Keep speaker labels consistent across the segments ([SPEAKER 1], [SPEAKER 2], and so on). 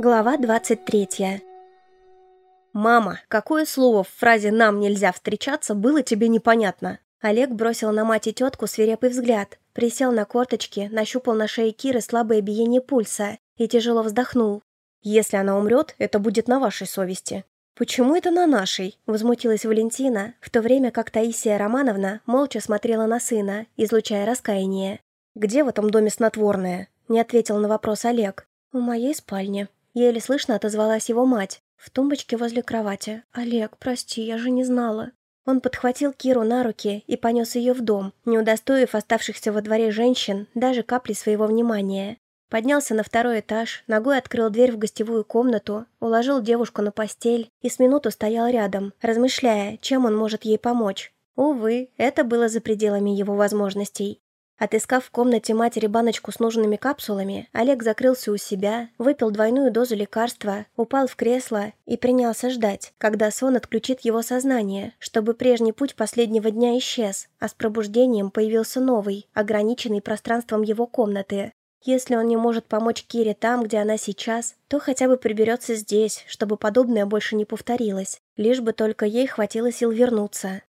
[SPEAKER 1] Глава 23 «Мама, какое слово в фразе «нам нельзя встречаться» было тебе непонятно?» Олег бросил на мать и тетку свирепый взгляд, присел на корточки, нащупал на шее Киры слабое биение пульса и тяжело вздохнул. «Если она умрет, это будет на вашей совести». «Почему это на нашей?» – возмутилась Валентина, в то время как Таисия Романовна молча смотрела на сына, излучая раскаяние. «Где в этом доме снотворное?» – не ответил на вопрос Олег. «В моей спальне», Еле слышно отозвалась его мать. В тумбочке возле кровати. «Олег, прости, я же не знала». Он подхватил Киру на руки и понес ее в дом, не удостоив оставшихся во дворе женщин даже капли своего внимания. Поднялся на второй этаж, ногой открыл дверь в гостевую комнату, уложил девушку на постель и с минуту стоял рядом, размышляя, чем он может ей помочь. Увы, это было за пределами его возможностей. Отыскав в комнате матери баночку с нужными капсулами, Олег закрылся у себя, выпил двойную дозу лекарства, упал в кресло и принялся ждать, когда сон отключит его сознание, чтобы прежний путь последнего дня исчез, а с пробуждением появился новый, ограниченный пространством его комнаты. Если он не может помочь Кире там, где она сейчас, то хотя бы приберется здесь, чтобы подобное больше не повторилось, лишь бы только ей хватило сил вернуться.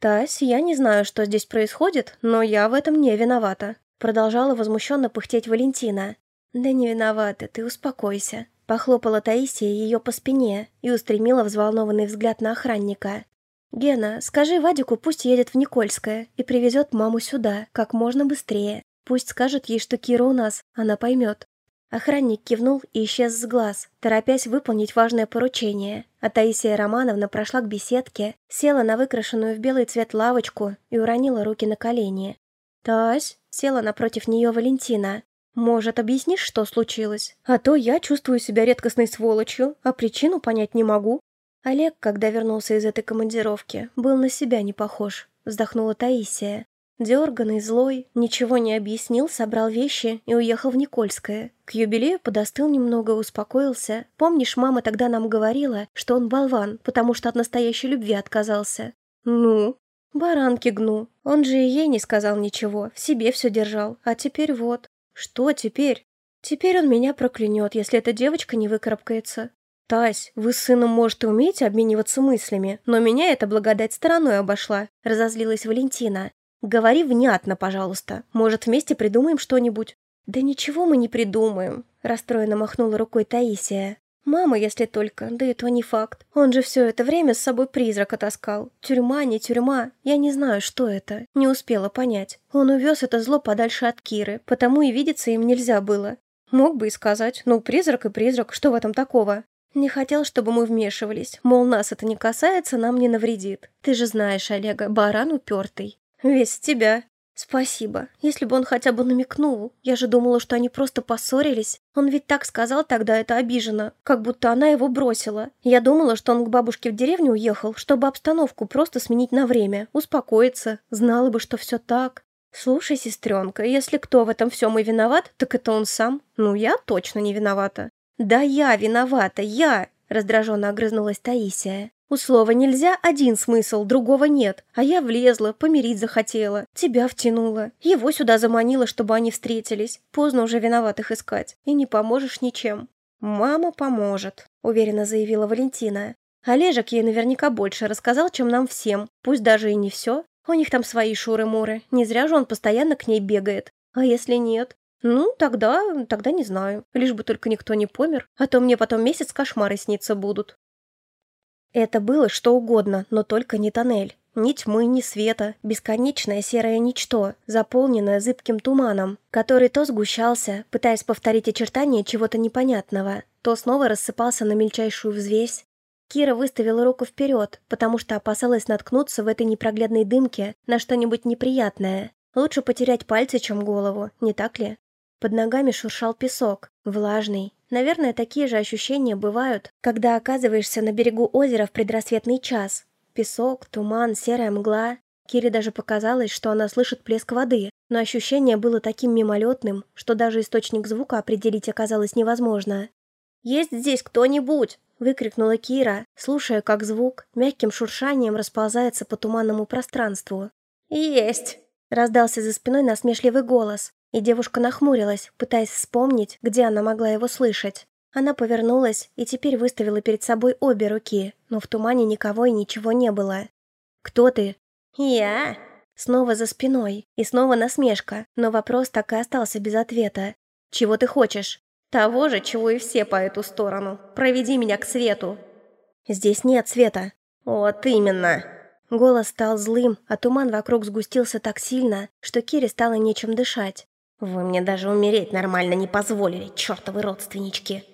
[SPEAKER 1] «Тась, я не знаю, что здесь происходит, но я в этом не виновата», продолжала возмущенно пыхтеть Валентина. «Да не виновата, ты успокойся», похлопала Таисия ее по спине и устремила взволнованный взгляд на охранника. «Гена, скажи Вадику, пусть едет в Никольское и привезет маму сюда, как можно быстрее. Пусть скажет ей, что Кира у нас, она поймет. Охранник кивнул и исчез с глаз, торопясь выполнить важное поручение. А Таисия Романовна прошла к беседке, села на выкрашенную в белый цвет лавочку и уронила руки на колени. «Тась!» — села напротив нее Валентина. «Может, объяснишь, что случилось? А то я чувствую себя редкостной сволочью, а причину понять не могу». Олег, когда вернулся из этой командировки, был на себя не похож, вздохнула Таисия. Дерганный, злой, ничего не объяснил, собрал вещи и уехал в Никольское. К юбилею подостыл немного, успокоился. Помнишь, мама тогда нам говорила, что он болван, потому что от настоящей любви отказался? Ну? Баранки гну. Он же и ей не сказал ничего, в себе все держал. А теперь вот. Что теперь? Теперь он меня проклянет, если эта девочка не выкарабкается. «Тась, вы с сыном, может, и умеете обмениваться мыслями, но меня эта благодать стороной обошла», — разозлилась Валентина. «Говори внятно, пожалуйста. Может, вместе придумаем что-нибудь?» «Да ничего мы не придумаем», — расстроенно махнула рукой Таисия. «Мама, если только, да это не факт. Он же все это время с собой призрака таскал. Тюрьма, не тюрьма, я не знаю, что это. Не успела понять. Он увез это зло подальше от Киры, потому и видеться им нельзя было. Мог бы и сказать, ну, призрак и призрак, что в этом такого? Не хотел, чтобы мы вмешивались, мол, нас это не касается, нам не навредит. Ты же знаешь Олега, баран упертый. «Весь тебя». «Спасибо. Если бы он хотя бы намекнул. Я же думала, что они просто поссорились. Он ведь так сказал тогда, это обиженно. Как будто она его бросила. Я думала, что он к бабушке в деревню уехал, чтобы обстановку просто сменить на время, успокоиться. Знала бы, что все так. Слушай, сестренка, если кто в этом всем и виноват, так это он сам. Ну, я точно не виновата». «Да я виновата, я!» Раздраженно огрызнулась Таисия. У слова «нельзя» один смысл, другого нет. А я влезла, помирить захотела. Тебя втянула. Его сюда заманила, чтобы они встретились. Поздно уже виноватых искать. И не поможешь ничем. «Мама поможет», — уверенно заявила Валентина. Олежек ей наверняка больше рассказал, чем нам всем. Пусть даже и не все. У них там свои шуры-муры. Не зря же он постоянно к ней бегает. А если нет? Ну, тогда, тогда не знаю. Лишь бы только никто не помер. А то мне потом месяц кошмары сниться будут. Это было что угодно, но только не тоннель. Ни тьмы, ни света, бесконечное серое ничто, заполненное зыбким туманом, который то сгущался, пытаясь повторить очертания чего-то непонятного, то снова рассыпался на мельчайшую взвесь. Кира выставила руку вперед, потому что опасалась наткнуться в этой непроглядной дымке на что-нибудь неприятное. Лучше потерять пальцы, чем голову, не так ли? Под ногами шуршал песок, влажный. Наверное, такие же ощущения бывают, когда оказываешься на берегу озера в предрассветный час. Песок, туман, серая мгла. Кире даже показалось, что она слышит плеск воды, но ощущение было таким мимолетным, что даже источник звука определить оказалось невозможно. «Есть здесь кто-нибудь?» — выкрикнула Кира, слушая, как звук мягким шуршанием расползается по туманному пространству. «Есть!» — раздался за спиной насмешливый голос. И девушка нахмурилась, пытаясь вспомнить, где она могла его слышать. Она повернулась и теперь выставила перед собой обе руки, но в тумане никого и ничего не было. «Кто ты?» «Я?» Снова за спиной, и снова насмешка, но вопрос так и остался без ответа. «Чего ты хочешь?» «Того же, чего и все по эту сторону. Проведи меня к свету». «Здесь нет света». «Вот именно». Голос стал злым, а туман вокруг сгустился так сильно, что Кире стало нечем дышать. «Вы мне даже умереть нормально не позволили, чертовы родственнички!»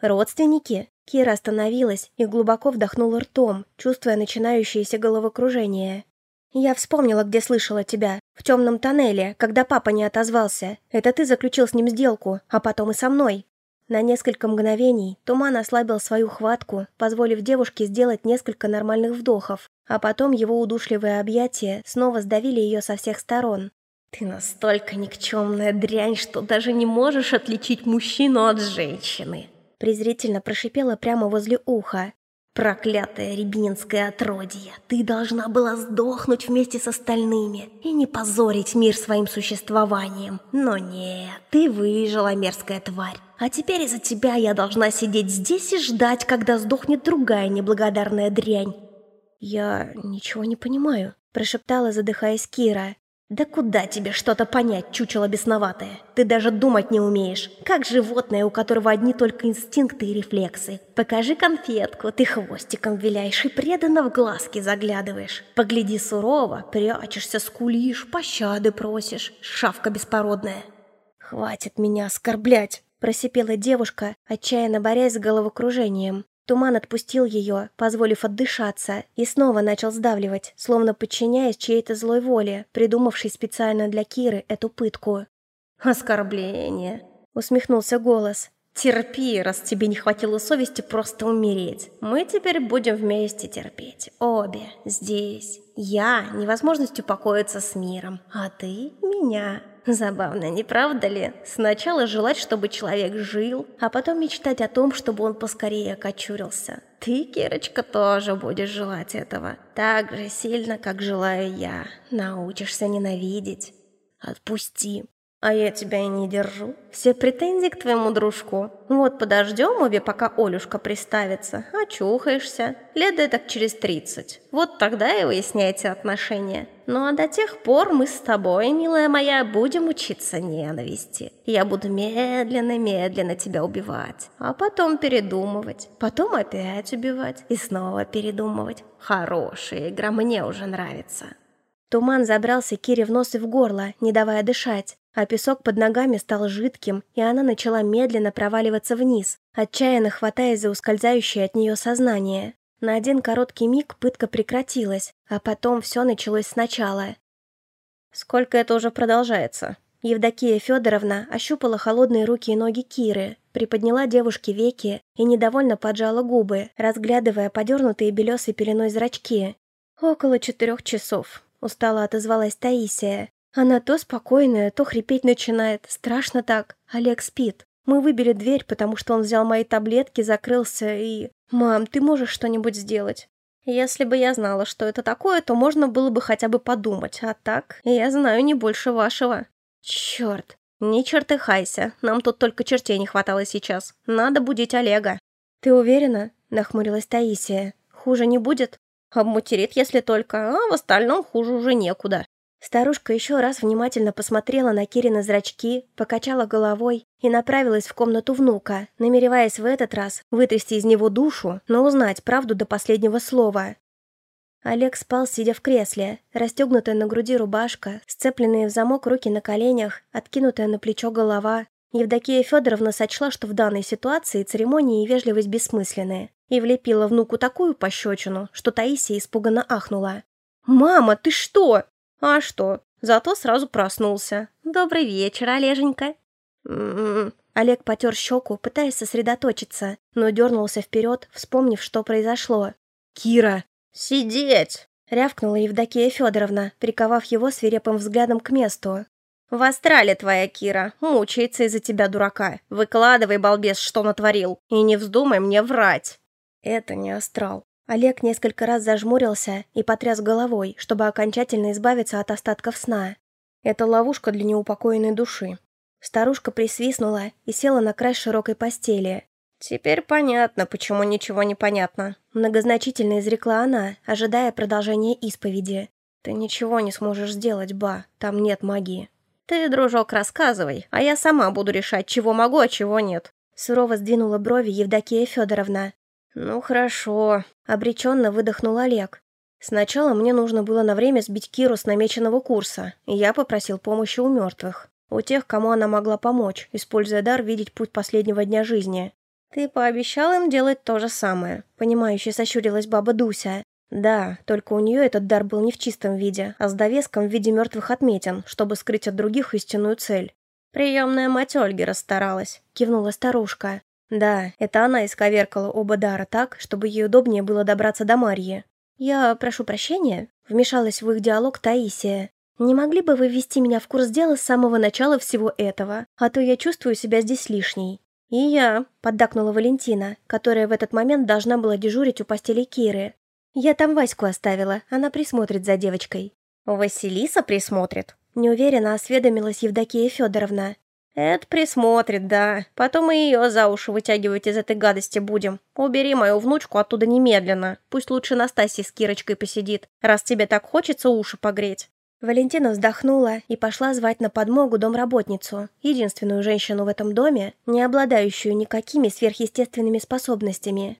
[SPEAKER 1] «Родственники?» Кира остановилась и глубоко вдохнула ртом, чувствуя начинающееся головокружение. «Я вспомнила, где слышала тебя. В темном тоннеле, когда папа не отозвался. Это ты заключил с ним сделку, а потом и со мной». На несколько мгновений туман ослабил свою хватку, позволив девушке сделать несколько нормальных вдохов, а потом его удушливые объятия снова сдавили ее со всех сторон. «Ты настолько никчемная дрянь, что даже не можешь отличить мужчину от женщины!» презрительно прошипела прямо возле уха. «Проклятое рябининское отродье! Ты должна была сдохнуть вместе с остальными и не позорить мир своим существованием. Но нет, ты выжила, мерзкая тварь. А теперь из-за тебя я должна сидеть здесь и ждать, когда сдохнет другая неблагодарная дрянь». «Я ничего не понимаю», – прошептала, задыхаясь Кира. «Да куда тебе что-то понять, чучело бесноватое? Ты даже думать не умеешь. Как животное, у которого одни только инстинкты и рефлексы. Покажи конфетку, ты хвостиком виляешь и преданно в глазки заглядываешь. Погляди сурово, прячешься, скулишь, пощады просишь. Шавка беспородная». «Хватит меня оскорблять!» – просипела девушка, отчаянно борясь с головокружением. Туман отпустил ее, позволив отдышаться, и снова начал сдавливать, словно подчиняясь чьей-то злой воле, придумавшей специально для Киры эту пытку. «Оскорбление!» — усмехнулся голос. «Терпи, раз тебе не хватило совести просто умереть. Мы теперь будем вместе терпеть. Обе. Здесь. Я — невозможность упокоиться с миром, а ты — меня. Забавно, не правда ли? Сначала желать, чтобы человек жил, а потом мечтать о том, чтобы он поскорее окочурился. Ты, Кирочка, тоже будешь желать этого. Так же сильно, как желаю я. Научишься ненавидеть. Отпусти. А я тебя и не держу. Все претензии к твоему дружку. Вот подождем обе, пока Олюшка приставится. Очухаешься. Лет так через тридцать. Вот тогда и выясняйте отношения. Ну а до тех пор мы с тобой, милая моя, будем учиться ненависти. Я буду медленно-медленно тебя убивать. А потом передумывать. Потом опять убивать. И снова передумывать. Хорошая игра, мне уже нравится. Туман забрался Кире в нос и в горло, не давая дышать а песок под ногами стал жидким, и она начала медленно проваливаться вниз, отчаянно хватаясь за ускользающее от нее сознание. На один короткий миг пытка прекратилась, а потом все началось сначала. «Сколько это уже продолжается?» Евдокия Федоровна ощупала холодные руки и ноги Киры, приподняла девушке веки и недовольно поджала губы, разглядывая подернутые белесой пеленой зрачки. «Около четырех часов», — устало отозвалась Таисия, она то спокойная, то хрипеть начинает. Страшно так. Олег спит. Мы выбили дверь, потому что он взял мои таблетки, закрылся и... «Мам, ты можешь что-нибудь сделать?» «Если бы я знала, что это такое, то можно было бы хотя бы подумать, а так я знаю не больше вашего». «Черт, не чертыхайся, нам тут только чертей не хватало сейчас. Надо будить Олега». «Ты уверена?» – нахмурилась Таисия. «Хуже не будет?» «Обмутерит, если только, а в остальном хуже уже некуда». Старушка еще раз внимательно посмотрела на Кирина зрачки, покачала головой и направилась в комнату внука, намереваясь в этот раз вытрясти из него душу, но узнать правду до последнего слова. Олег спал, сидя в кресле, расстегнутая на груди рубашка, сцепленные в замок руки на коленях, откинутая на плечо голова. Евдокия Федоровна сочла, что в данной ситуации церемонии и вежливость бессмысленны, и влепила внуку такую пощечину, что Таисия испуганно ахнула. «Мама, ты что?» А что? Зато сразу проснулся. Добрый вечер, Олеженька. М -м -м. Олег потер щеку, пытаясь сосредоточиться, но дернулся вперед, вспомнив, что произошло. «Кира!» «Сидеть!» — рявкнула Евдокия Федоровна, приковав его свирепым взглядом к месту. «В астрале твоя Кира, мучается из-за тебя, дурака. Выкладывай, балбес, что натворил, и не вздумай мне врать». «Это не астрал», Олег несколько раз зажмурился и потряс головой, чтобы окончательно избавиться от остатков сна. Это ловушка для неупокоенной души. Старушка присвистнула и села на край широкой постели. «Теперь понятно, почему ничего не понятно», — многозначительно изрекла она, ожидая продолжения исповеди. «Ты ничего не сможешь сделать, ба, там нет магии». «Ты, дружок, рассказывай, а я сама буду решать, чего могу, а чего нет». Сурово сдвинула брови Евдокия Федоровна. «Ну хорошо», — обреченно выдохнул Олег. «Сначала мне нужно было на время сбить Киру с намеченного курса, и я попросил помощи у мертвых. У тех, кому она могла помочь, используя дар видеть путь последнего дня жизни. «Ты пообещал им делать то же самое», — понимающе сощурилась баба Дуся. «Да, только у нее этот дар был не в чистом виде, а с довеском в виде мертвых отметин, чтобы скрыть от других истинную цель». «Приемная мать Ольги расстаралась», — кивнула старушка. «Да, это она исковеркала оба дара так, чтобы ей удобнее было добраться до Марьи». «Я прошу прощения», — вмешалась в их диалог Таисия. «Не могли бы вы ввести меня в курс дела с самого начала всего этого, а то я чувствую себя здесь лишней». «И я», — поддакнула Валентина, которая в этот момент должна была дежурить у постели Киры. «Я там Ваську оставила, она присмотрит за девочкой». «Василиса присмотрит?» Неуверенно осведомилась Евдокия Федоровна. «Это присмотрит, да. Потом и ее за уши вытягивать из этой гадости будем. Убери мою внучку оттуда немедленно. Пусть лучше Настасья с Кирочкой посидит, раз тебе так хочется уши погреть». Валентина вздохнула и пошла звать на подмогу домработницу, единственную женщину в этом доме, не обладающую никакими сверхъестественными способностями.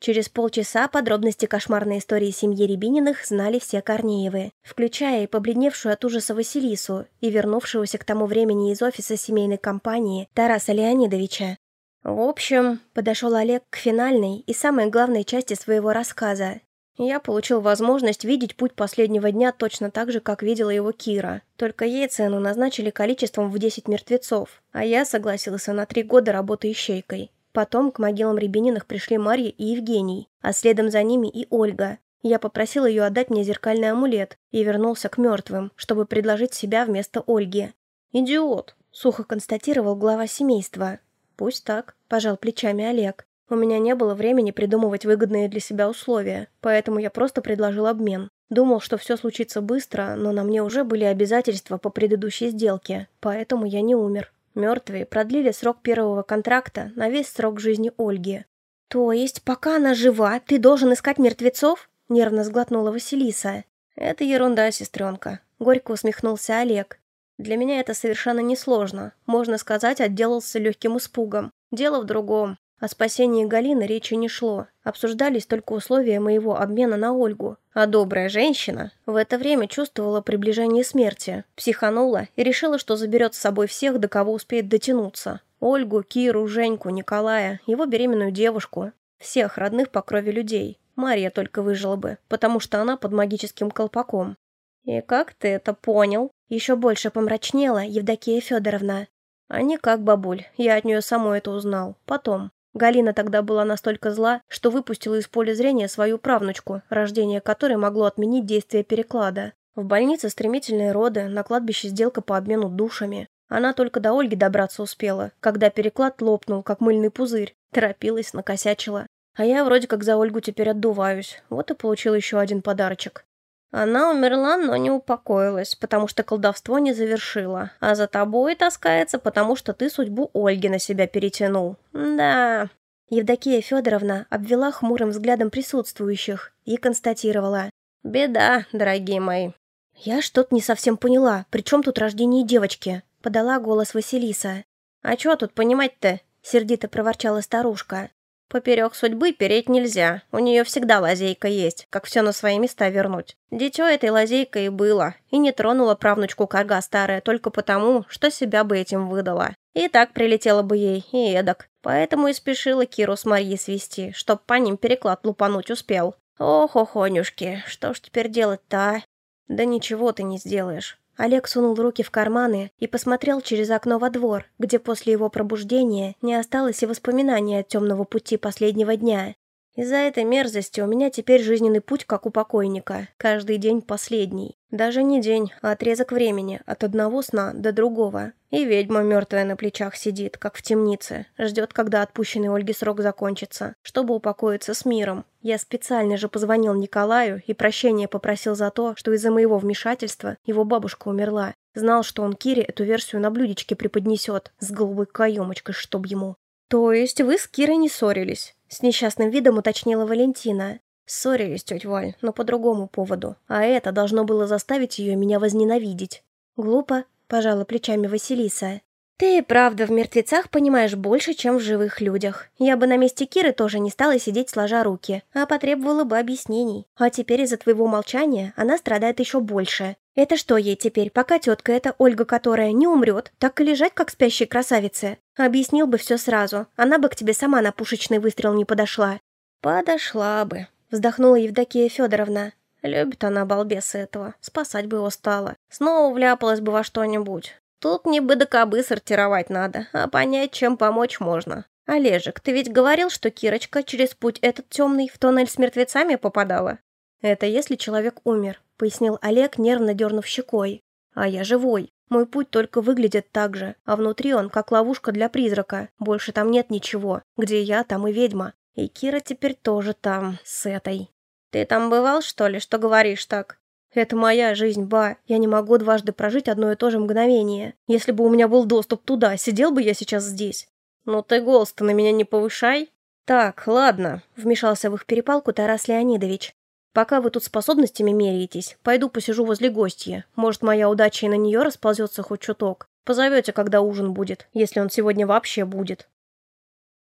[SPEAKER 1] Через полчаса подробности кошмарной истории семьи Рябининых знали все Корнеевы, включая и побледневшую от ужаса Василису и вернувшегося к тому времени из офиса семейной компании Тараса Леонидовича. В общем, подошел Олег к финальной и самой главной части своего рассказа, я получил возможность видеть путь последнего дня точно так же, как видела его Кира. Только ей цену назначили количеством в 10 мертвецов, а я согласился на три года работы ищейкой. Потом к могилам Рябининых пришли Марья и Евгений, а следом за ними и Ольга. Я попросил ее отдать мне зеркальный амулет и вернулся к мертвым, чтобы предложить себя вместо Ольги. «Идиот!» — сухо констатировал глава семейства. «Пусть так», — пожал плечами Олег. У меня не было времени придумывать выгодные для себя условия, поэтому я просто предложил обмен. Думал, что все случится быстро, но на мне уже были обязательства по предыдущей сделке, поэтому я не умер. Мертвые продлили срок первого контракта на весь срок жизни Ольги. «То есть, пока она жива, ты должен искать мертвецов?» — нервно сглотнула Василиса. «Это ерунда, сестренка», — горько усмехнулся Олег. «Для меня это совершенно несложно. Можно сказать, отделался легким испугом. Дело в другом. О спасении Галины речи не шло, обсуждались только условия моего обмена на Ольгу. А добрая женщина в это время чувствовала приближение смерти, психанула и решила, что заберет с собой всех, до кого успеет дотянуться. Ольгу, Киру, Женьку, Николая, его беременную девушку. Всех родных по крови людей. Мария только выжила бы, потому что она под магическим колпаком. «И как ты это понял?» Еще больше помрачнела Евдокия Федоровна. «А не как, бабуль, я от нее самой это узнал. Потом. Галина тогда была настолько зла, что выпустила из поля зрения свою правнучку, рождение которой могло отменить действие переклада. В больнице стремительные роды, на кладбище сделка по обмену душами. Она только до Ольги добраться успела, когда переклад лопнул, как мыльный пузырь. Торопилась, накосячила. А я вроде как за Ольгу теперь отдуваюсь. Вот и получил еще один подарочек. Она умерла, но не упокоилась, потому что колдовство не завершила. А за тобой таскается, потому что ты судьбу Ольги на себя перетянул. Да. Евдокия Федоровна обвела хмурым взглядом присутствующих и констатировала. «Беда, дорогие мои». «Я что-то не совсем поняла. При чем тут рождение девочки?» — подала голос Василиса. «А что тут понимать-то?» — сердито проворчала старушка. Поперек судьбы переть нельзя, у нее всегда лазейка есть, как все на свои места вернуть. Дитё этой лазейкой и было, и не тронула правнучку карга старая только потому, что себя бы этим выдала. И так прилетела бы ей, и эдак. Поэтому и спешила Киру с Марьей свести, чтоб по ним переклад лупануть успел. Ох, охонюшки, что ж теперь делать-то, а? Да ничего ты не сделаешь. Олег сунул руки в карманы и посмотрел через окно во двор, где после его пробуждения не осталось и воспоминаний от темного пути последнего дня. Из-за этой мерзости у меня теперь жизненный путь, как у покойника, каждый день последний. Даже не день, а отрезок времени, от одного сна до другого. И ведьма мертвая на плечах сидит, как в темнице, ждет, когда отпущенный Ольге срок закончится, чтобы упокоиться с миром. Я специально же позвонил Николаю и прощения попросил за то, что из-за моего вмешательства его бабушка умерла. Знал, что он Кире эту версию на блюдечке преподнесет, с голубой каемочкой, чтоб ему. То есть вы с Кирой не ссорились? С несчастным видом уточнила Валентина. Ссорились, тетя Валь, но по другому поводу. А это должно было заставить ее меня возненавидеть. Глупо, пожала плечами Василиса. «Ты, правда, в мертвецах понимаешь больше, чем в живых людях. Я бы на месте Киры тоже не стала сидеть сложа руки, а потребовала бы объяснений. А теперь из-за твоего молчания она страдает еще больше. Это что ей теперь, пока тетка эта, Ольга которая, не умрет, так и лежать, как спящей красавице? Объяснил бы все сразу, она бы к тебе сама на пушечный выстрел не подошла». «Подошла бы», вздохнула Евдокия Федоровна. Любит она балбеса этого, спасать бы его стала. Снова вляпалась бы во что-нибудь. Тут не бы до кобы сортировать надо, а понять, чем помочь можно. Олежек, ты ведь говорил, что Кирочка через путь этот темный в тоннель с мертвецами попадала? Это если человек умер, пояснил Олег, нервно дернув щекой. А я живой. Мой путь только выглядит так же, а внутри он как ловушка для призрака. Больше там нет ничего. Где я, там и ведьма. И Кира теперь тоже там, с этой. Ты там бывал, что ли, что говоришь так? Это моя жизнь, ба. Я не могу дважды прожить одно и то же мгновение. Если бы у меня был доступ туда, сидел бы я сейчас здесь. Ну ты голос-то на меня не повышай. Так, ладно, вмешался в их перепалку Тарас Леонидович. Пока вы тут способностями меряетесь, пойду посижу возле гостья. Может, моя удача и на нее расползется хоть чуток. Позовете, когда ужин будет, если он сегодня вообще будет.